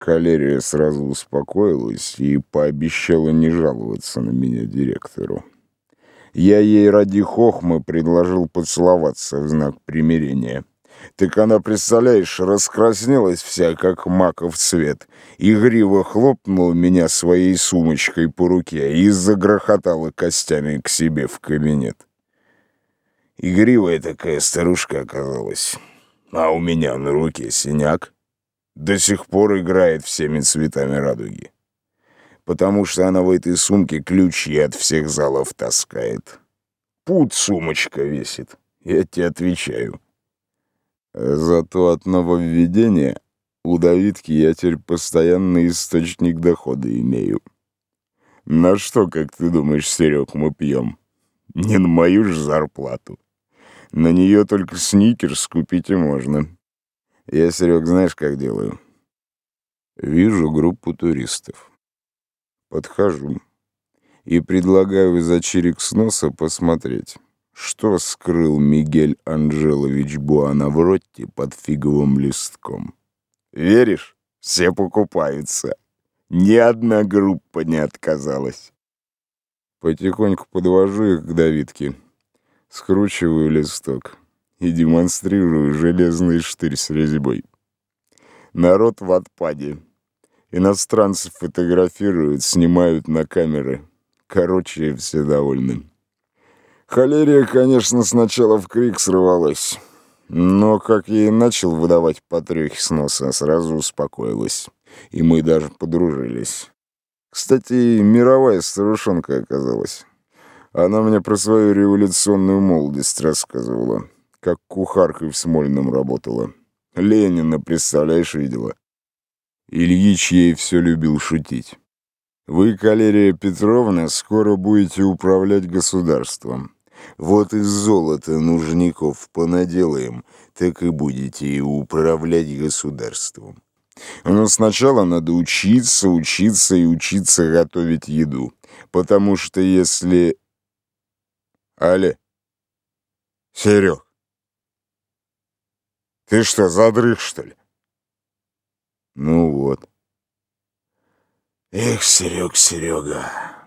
Калерия сразу успокоилась и пообещала не жаловаться на меня директору. Я ей ради хохмы предложил поцеловаться в знак примирения. Так она, представляешь, раскраснелась вся, как маков цвет, игриво хлопнула меня своей сумочкой по руке и загрохотала костями к себе в кабинет. Игривая такая старушка оказалась, а у меня на руке синяк до сих пор играет всеми цветами радуги. Потому что она в этой сумке ключи от всех залов таскает. Пут сумочка весит, я тебе отвечаю. Зато от нововведения у Давидки я теперь постоянный источник дохода имею. На что, как ты думаешь, Серег, мы пьем? Не на мою же зарплату. На нее только сникерс купить и можно. Я, Серег, знаешь, как делаю? Вижу группу туристов. Подхожу и предлагаю за чирик с носа посмотреть, что скрыл Мигель Анжелович Буанавротти под фиговым листком. Веришь? Все покупаются. Ни одна группа не отказалась. Потихоньку подвожу их к Давидке, скручиваю листок и демонстрирую железный штырь с резьбой. Народ в отпаде. Иностранцев фотографируют, снимают на камеры. Короче, все довольны. Холерия, конечно, сначала в крик срывалась, но как я и начал выдавать потрехи с носа, сразу успокоилась, и мы даже подружились. Кстати, мировая старушонка оказалась. Она мне про свою революционную молодость рассказывала как кухаркой в Смольном работала. Ленина, представляешь, видела. Ильич ей все любил шутить. Вы, Калерия Петровна, скоро будете управлять государством. Вот из золота нужников понаделаем, так и будете и управлять государством. Но сначала надо учиться, учиться и учиться готовить еду. Потому что если... Але, Серег, ты что, задрых, что ли? Ну вот. Эх, Серег, Серега.